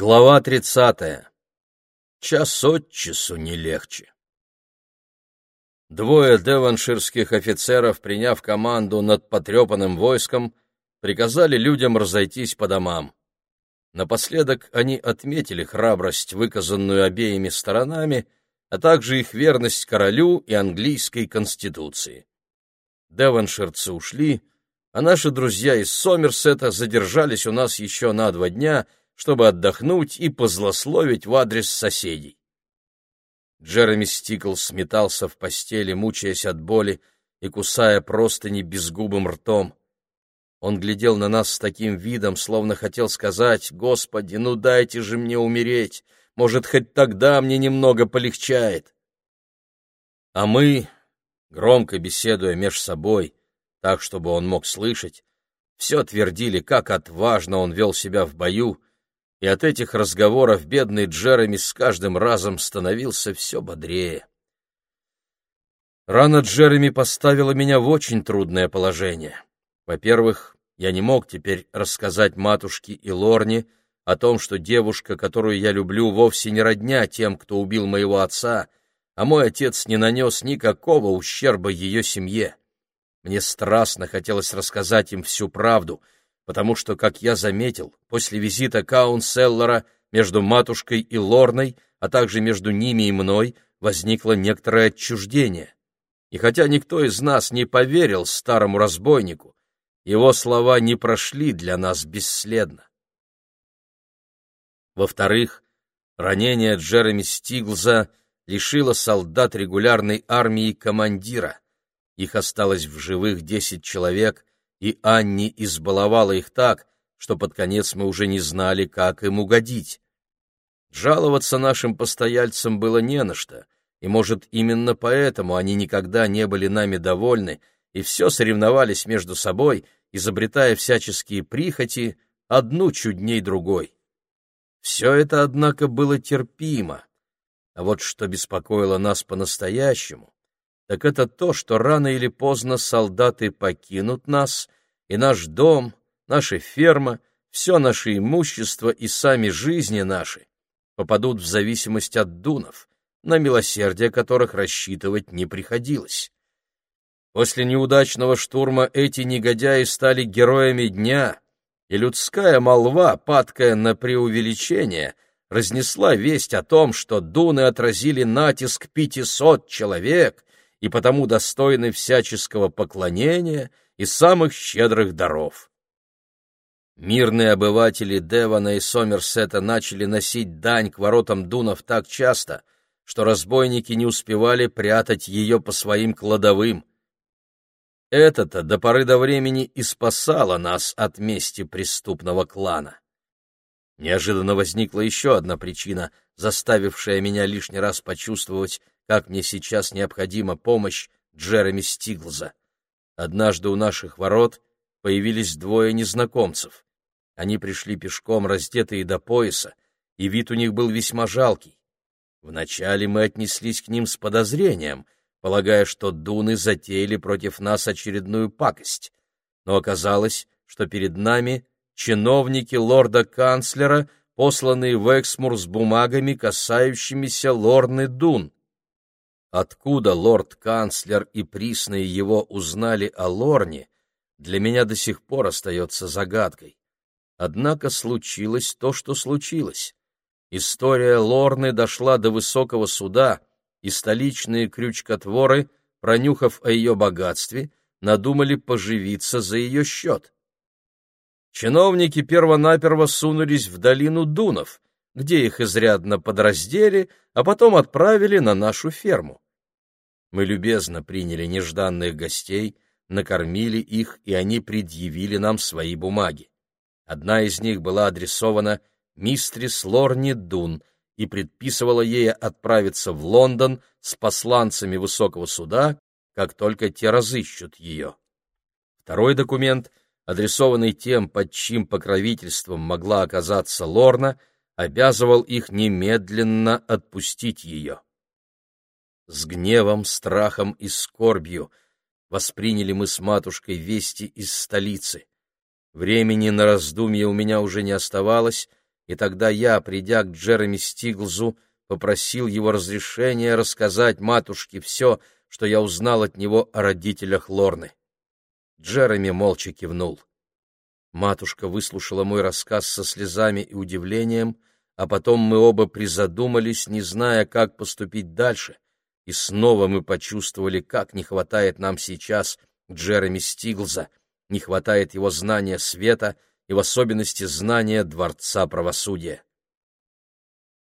Глава тридцатая. Час от часу не легче. Двое деванширских офицеров, приняв команду над потрепанным войском, приказали людям разойтись по домам. Напоследок они отметили храбрость, выказанную обеими сторонами, а также их верность королю и английской конституции. Деванширцы ушли, а наши друзья из Сомерсета задержались у нас еще на два дня, чтобы отдохнуть и позлословить в адрес соседей. Джереми Стикл сметался в постели, мучаясь от боли и кусая простыни безгубым ртом. Он глядел на нас с таким видом, словно хотел сказать, «Господи, ну дайте же мне умереть! Может, хоть тогда мне немного полегчает!» А мы, громко беседуя меж собой, так, чтобы он мог слышать, все твердили, как отважно он вел себя в бою, и от этих разговоров бедный Джереми с каждым разом становился все бодрее. Рана Джереми поставила меня в очень трудное положение. Во-первых, я не мог теперь рассказать матушке и Лорне о том, что девушка, которую я люблю, вовсе не родня тем, кто убил моего отца, а мой отец не нанес никакого ущерба ее семье. Мне страстно хотелось рассказать им всю правду, потому что, как я заметил, после визита Каунселлера между матушкой и Лорной, а также между ними и мной, возникло некоторое отчуждение. И хотя никто из нас не поверил старому разбойнику, его слова не прошли для нас бесследно. Во-вторых, ранение Джереми Стиглза лишило солдат регулярной армии командира. Их осталось в живых десять человек, и Анни избаловала их так, что под конец мы уже не знали, как им угодить. Жаловаться нашим постояльцам было не на что, и, может, именно поэтому они никогда не были нами довольны и все соревновались между собой, изобретая всяческие прихоти, одну чудней другой. Все это, однако, было терпимо, а вот что беспокоило нас по-настоящему, так это то, что рано или поздно солдаты покинут нас, и наш дом, наша ферма, все наше имущество и сами жизни наши попадут в зависимость от дунов, на милосердие которых рассчитывать не приходилось. После неудачного штурма эти негодяи стали героями дня, и людская молва, падкая на преувеличение, разнесла весть о том, что дуны отразили натиск пятисот человек и потому достойны всяческого поклонения и самых щедрых даров. Мирные обыватели Девона и Сомерсета начали носить дань к воротам Дунов так часто, что разбойники не успевали прятать ее по своим кладовым. Это-то до поры до времени и спасало нас от мести преступного клана. Неожиданно возникла еще одна причина, заставившая меня лишний раз почувствовать, как мне сейчас необходима помощь Джереми Стиглза. Однажды у наших ворот появились двое незнакомцев. Они пришли пешком, раздетые до пояса, и вид у них был весьма жалкий. Вначале мы отнеслись к ним с подозрением, полагая, что дуны затеяли против нас очередную пакость. Но оказалось, что перед нами чиновники лорда-канцлера, посланные в Эксмур с бумагами, касающимися лорны Дун. Откуда лорд-канцлер и присные его узнали о Лорне, для меня до сих пор остается загадкой. Однако случилось то, что случилось. История Лорны дошла до высокого суда, и столичные крючкотворы, пронюхав о ее богатстве, надумали поживиться за ее счет. Чиновники первонаперво сунулись в долину Дунов, где их изрядно подраздели, а потом отправили на нашу ферму. Мы любезно приняли нежданных гостей, накормили их, и они предъявили нам свои бумаги. Одна из них была адресована мистрис Лорни Дун и предписывала ей отправиться в Лондон с посланцами высокого суда, как только те разыщут ее. Второй документ, адресованный тем, под чьим покровительством могла оказаться Лорна, обязывал их немедленно отпустить ее. С гневом, страхом и скорбью восприняли мы с матушкой вести из столицы. Времени на раздумье у меня уже не оставалось, и тогда я, придя к Джереми Стиглзу, попросил его разрешения рассказать матушке все, что я узнал от него о родителях Лорны. Джереми молча кивнул. Матушка выслушала мой рассказ со слезами и удивлением, а потом мы оба призадумались, не зная, как поступить дальше, и снова мы почувствовали, как не хватает нам сейчас Джереми Стиглза, не хватает его знания света и в особенности знания Дворца правосудия.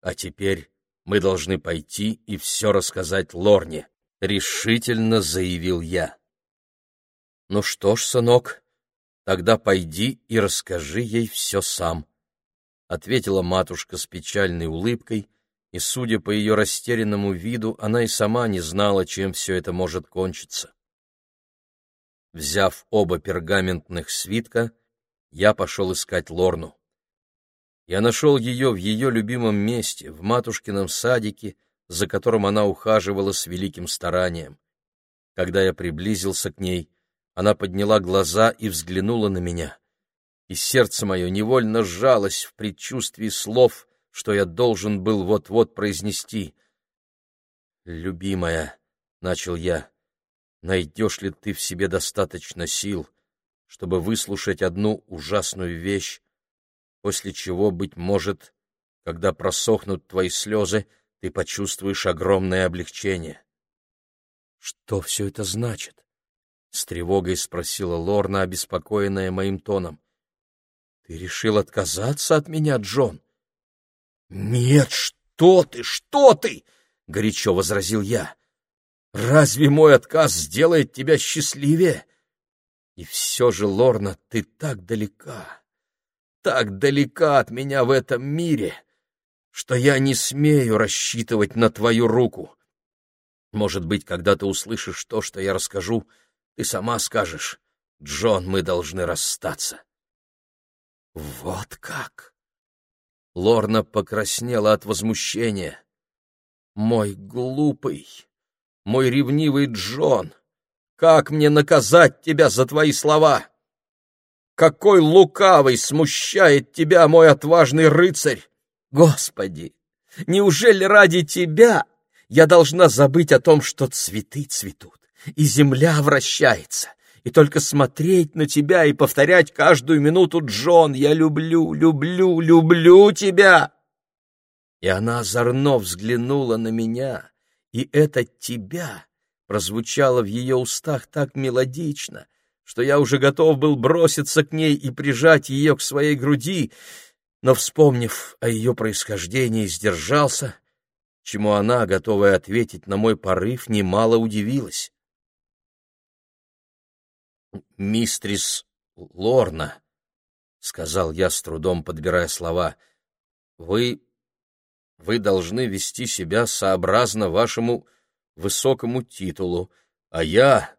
А теперь мы должны пойти и все рассказать Лорне, — решительно заявил я. — Ну что ж, сынок, тогда пойди и расскажи ей все сам, — ответила матушка с печальной улыбкой, и, судя по ее растерянному виду, она и сама не знала, чем все это может кончиться. Взяв оба пергаментных свитка, я пошел искать Лорну. Я нашел ее в ее любимом месте, в матушкином садике, за которым она ухаживала с великим старанием. Когда я приблизился к ней, она подняла глаза и взглянула на меня, и сердце мое невольно сжалось в предчувствии слов, что я должен был вот-вот произнести. «Любимая», — начал я, — «найдешь ли ты в себе достаточно сил, чтобы выслушать одну ужасную вещь, после чего, быть может, когда просохнут твои слезы, ты почувствуешь огромное облегчение. — Что все это значит? — с тревогой спросила Лорна, обеспокоенная моим тоном. — Ты решил отказаться от меня, Джон? — Нет, что ты, что ты! — горячо возразил я. — Разве мой отказ сделает тебя счастливее? И все же, Лорна, ты так далека так далека от меня в этом мире, что я не смею рассчитывать на твою руку. Может быть, когда ты услышишь то, что я расскажу, ты сама скажешь, «Джон, мы должны расстаться». Вот как! Лорна покраснела от возмущения. Мой глупый, мой ревнивый Джон, как мне наказать тебя за твои слова? Какой лукавый смущает тебя, мой отважный рыцарь! Господи, неужели ради тебя я должна забыть о том, что цветы цветут, и земля вращается, и только смотреть на тебя и повторять каждую минуту «Джон, я люблю, люблю, люблю тебя!» И она озорно взглянула на меня, и это «тебя» прозвучало в ее устах так мелодично — что я уже готов был броситься к ней и прижать ее к своей груди, но, вспомнив о ее происхождении, сдержался, чему она, готовая ответить на мой порыв, немало удивилась. «Мистрис Лорна», — сказал я, с трудом подбирая слова, — «вы... вы должны вести себя сообразно вашему высокому титулу, а я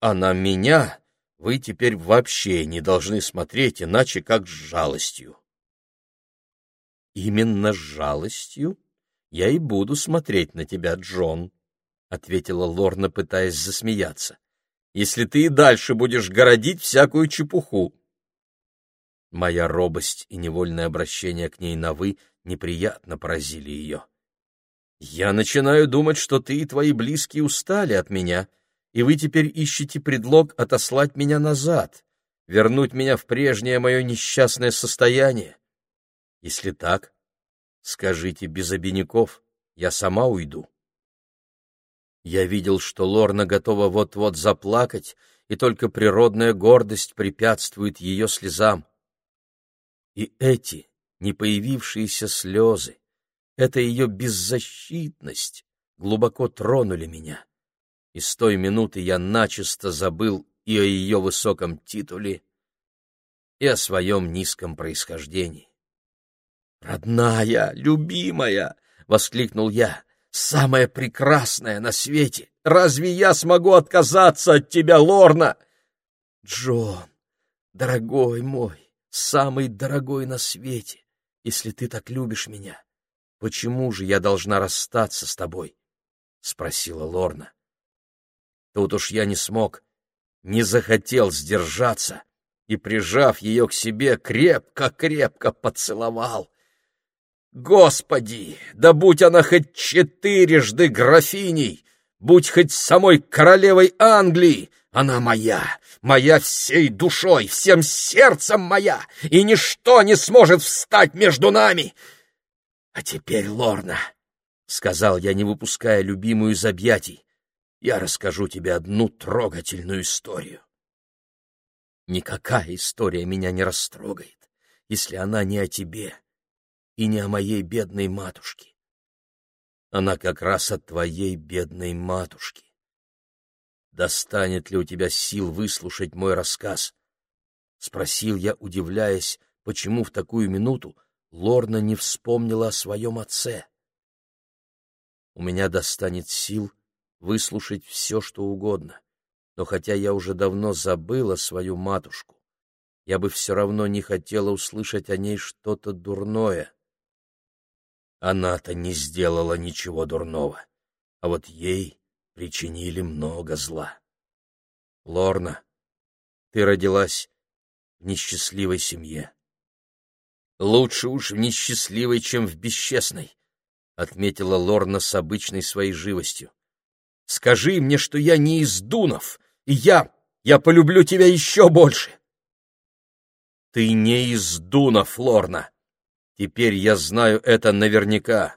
а на меня вы теперь вообще не должны смотреть иначе, как с жалостью. Именно с жалостью я и буду смотреть на тебя, Джон, ответила Лорна, пытаясь засмеяться. Если ты и дальше будешь городить всякую чепуху. Моя робость и невольное обращение к ней на «вы» неприятно поразили ее. «Я начинаю думать, что ты и твои близкие устали от меня», и вы теперь ищете предлог отослать меня назад, вернуть меня в прежнее мое несчастное состояние. Если так, скажите без обиняков, я сама уйду. Я видел, что Лорна готова вот-вот заплакать, и только природная гордость препятствует ее слезам. И эти не появившиеся слезы, эта ее беззащитность глубоко тронули меня и с той минуты я начисто забыл и о ее высоком титуле, и о своем низком происхождении. «Родная, любимая!» — воскликнул я. «Самая прекрасная на свете! Разве я смогу отказаться от тебя, Лорна?» «Джон, дорогой мой, самый дорогой на свете, если ты так любишь меня, почему же я должна расстаться с тобой?» — спросила Лорна. Тут уж я не смог, не захотел сдержаться и, прижав ее к себе, крепко-крепко поцеловал. Господи, да будь она хоть четырежды графиней, будь хоть самой королевой Англии, она моя, моя всей душой, всем сердцем моя, и ничто не сможет встать между нами. А теперь, Лорна, — сказал я, не выпуская любимую из объятий, — я расскажу тебе одну трогательную историю. Никакая история меня не растрогает, если она не о тебе и не о моей бедной матушке. Она как раз от твоей бедной матушки. Достанет ли у тебя сил выслушать мой рассказ? Спросил я, удивляясь, почему в такую минуту Лорна не вспомнила о своем отце. У меня достанет сил выслушать все, что угодно но хотя я уже давно забыла свою матушку, я бы все равно не хотела услышать о ней что-то дурное. Она-то не сделала ничего дурного, а вот ей причинили много зла. Лорна, ты родилась в несчастливой семье. Лучше уж в несчастливой, чем в бесчестной, — отметила Лорна с обычной своей живостью. Скажи мне, что я не из Дунов, и я, я полюблю тебя еще больше. Ты не из Дуна, Флорна. Теперь я знаю это наверняка.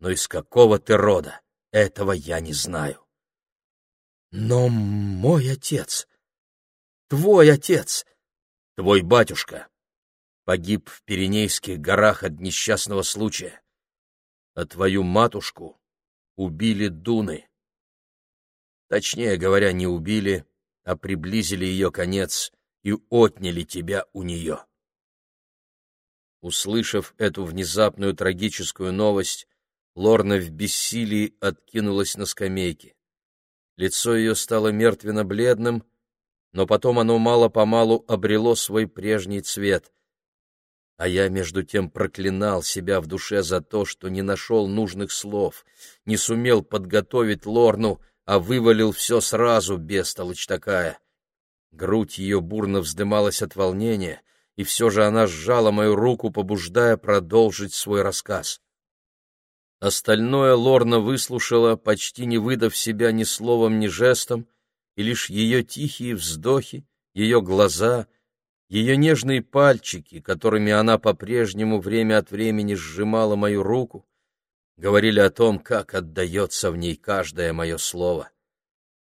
Но из какого ты рода, этого я не знаю. Но мой отец, твой отец, твой батюшка, погиб в Пиренейских горах от несчастного случая, а твою матушку убили дуны. Точнее говоря, не убили, а приблизили ее конец и отняли тебя у нее. Услышав эту внезапную трагическую новость, Лорна в бессилии откинулась на скамейке. Лицо ее стало мертвенно-бледным, но потом оно мало-помалу обрело свой прежний цвет. А я, между тем, проклинал себя в душе за то, что не нашел нужных слов, не сумел подготовить Лорну а вывалил все сразу, бестолочь такая. Грудь ее бурно вздымалась от волнения, и все же она сжала мою руку, побуждая продолжить свой рассказ. Остальное Лорна выслушала, почти не выдав себя ни словом, ни жестом, и лишь ее тихие вздохи, ее глаза, ее нежные пальчики, которыми она по-прежнему время от времени сжимала мою руку, говорили о том, как отдается в ней каждое мое слово.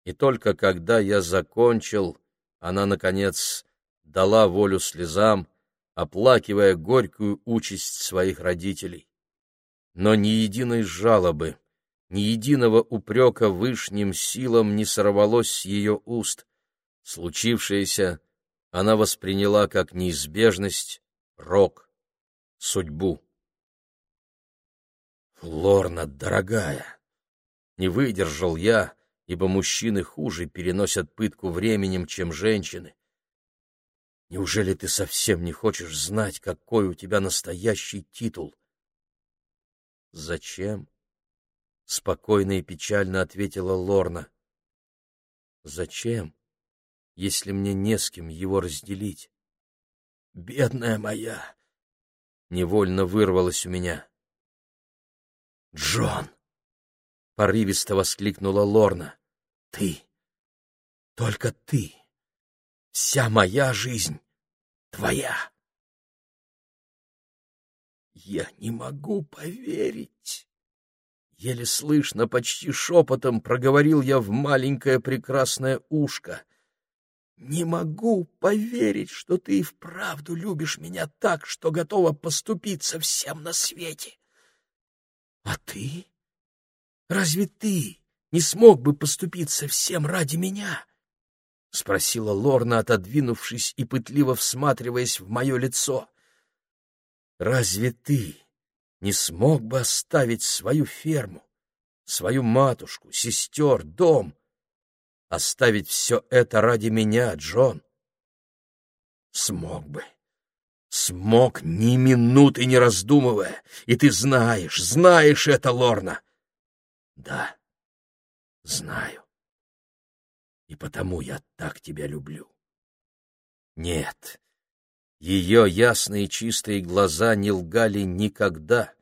И только когда я закончил, она, наконец, дала волю слезам, оплакивая горькую участь своих родителей. Но ни единой жалобы, ни единого упрека вышним силам не сорвалось с ее уст. Случившееся она восприняла как неизбежность, рок, судьбу. Лорна, дорогая, не выдержал я, ибо мужчины хуже переносят пытку временем, чем женщины. Неужели ты совсем не хочешь знать, какой у тебя настоящий титул? Зачем? Спокойно и печально ответила Лорна. Зачем, если мне не с кем его разделить? Бедная моя! Невольно вырвалась у меня. «Джон!» — порывисто воскликнула Лорна. «Ты! Только ты! Вся моя жизнь твоя!» «Я не могу поверить!» Еле слышно, почти шепотом проговорил я в маленькое прекрасное ушко. «Не могу поверить, что ты и вправду любишь меня так, что готова поступиться всем на свете!» А ты? Разве ты не смог бы поступиться всем ради меня? — спросила Лорна, отодвинувшись и пытливо всматриваясь в мое лицо. — Разве ты не смог бы оставить свою ферму, свою матушку, сестер, дом, оставить все это ради меня, Джон? — Смог бы. — Смог ни минуты не раздумывая, и ты знаешь, знаешь это, Лорна. Да, знаю. И потому я так тебя люблю. Нет, ее ясные чистые глаза не лгали никогда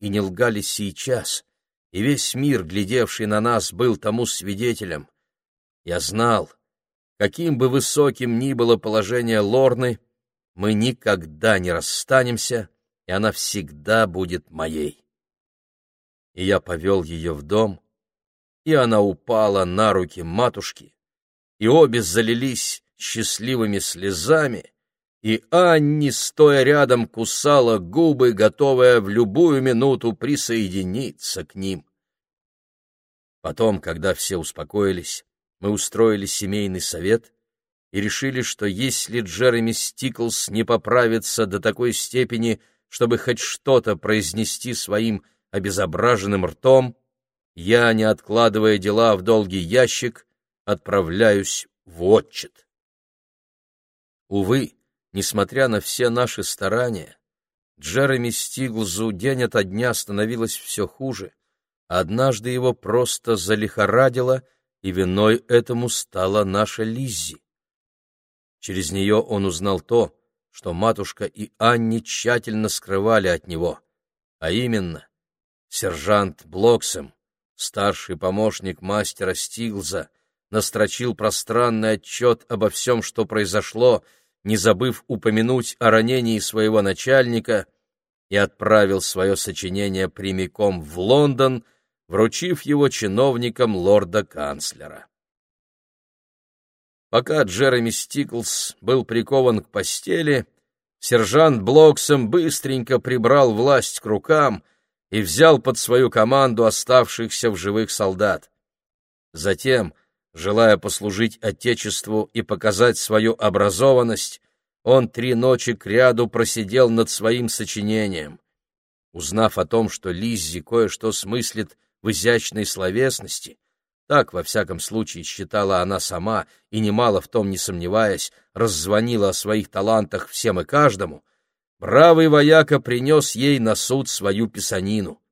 и не лгали сейчас, и весь мир, глядевший на нас, был тому свидетелем. Я знал, каким бы высоким ни было положение Лорны, мы никогда не расстанемся, и она всегда будет моей. И я повел ее в дом, и она упала на руки матушки, и обе залились счастливыми слезами, и Анни, стоя рядом, кусала губы, готовая в любую минуту присоединиться к ним. Потом, когда все успокоились, мы устроили семейный совет и решили, что если Джереми Стиклс не поправится до такой степени, чтобы хоть что-то произнести своим обезображенным ртом, я, не откладывая дела в долгий ящик, отправляюсь в отчет. Увы, Несмотря на все наши старания, Джереми Стиглзу день ото дня становилось все хуже. Однажды его просто залихорадило, и виной этому стала наша Лиззи. Через нее он узнал то, что матушка и Анни тщательно скрывали от него, а именно сержант Блоксем, старший помощник мастера Стиглза, настрочил пространный отчет обо всем, что произошло, не забыв упомянуть о ранении своего начальника, и отправил свое сочинение прямиком в Лондон, вручив его чиновникам лорда-канцлера. Пока Джереми Стиклс был прикован к постели, сержант Блоксом быстренько прибрал власть к рукам и взял под свою команду оставшихся в живых солдат. Затем Желая послужить Отечеству и показать свою образованность, он три ночи кряду просидел над своим сочинением. Узнав о том, что Лиззи кое-что смыслит в изящной словесности, так, во всяком случае, считала она сама, и немало в том не сомневаясь, раззвонила о своих талантах всем и каждому, бравый вояка принес ей на суд свою писанину.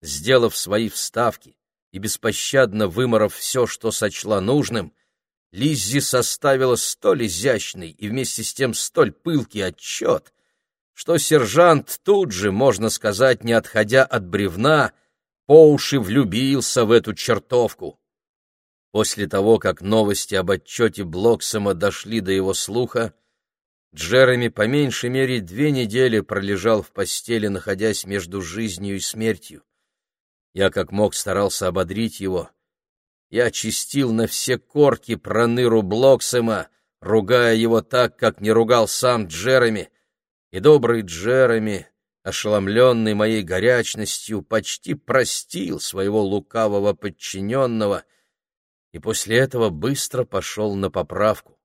Сделав свои вставки, и беспощадно выморов все, что сочла нужным, Лиззи составила столь изящный и вместе с тем столь пылкий отчет, что сержант тут же, можно сказать, не отходя от бревна, по уши влюбился в эту чертовку. После того, как новости об отчете Блоксома дошли до его слуха, Джереми по меньшей мере две недели пролежал в постели, находясь между жизнью и смертью. Я как мог старался ободрить его. Я чистил на все корки проныру Блоксема, ругая его так, как не ругал сам Джереми. И добрый Джереми, ошеломленный моей горячностью, почти простил своего лукавого подчиненного и после этого быстро пошел на поправку.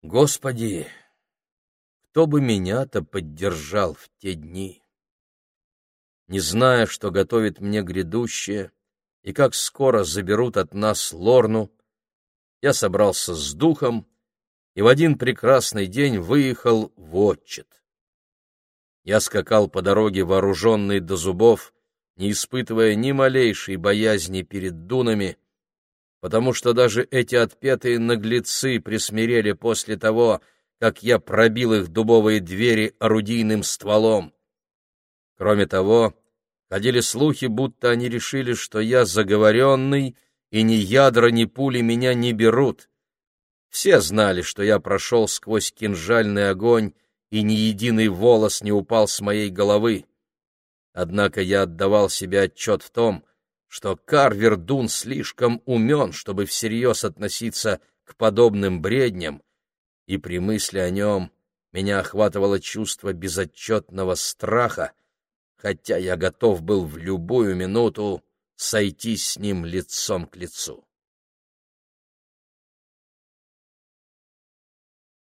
Господи, кто бы меня-то поддержал в те дни? Не зная, что готовит мне грядущее и как скоро заберут от нас Лорну, я собрался с духом и в один прекрасный день выехал в отчет. Я скакал по дороге, вооруженный до зубов, не испытывая ни малейшей боязни перед дунами, потому что даже эти отпетые наглецы присмирели после того, как я пробил их дубовые двери орудийным стволом. Кроме того, ходили слухи, будто они решили, что я заговоренный, и ни ядра, ни пули меня не берут. Все знали, что я прошел сквозь кинжальный огонь, и ни единый волос не упал с моей головы. Однако я отдавал себе отчет в том, что Карвер Дун слишком умен, чтобы всерьез относиться к подобным бредням, и при мысли о нем меня охватывало чувство безотчетного страха, хотя я готов был в любую минуту сойтись с ним лицом к лицу.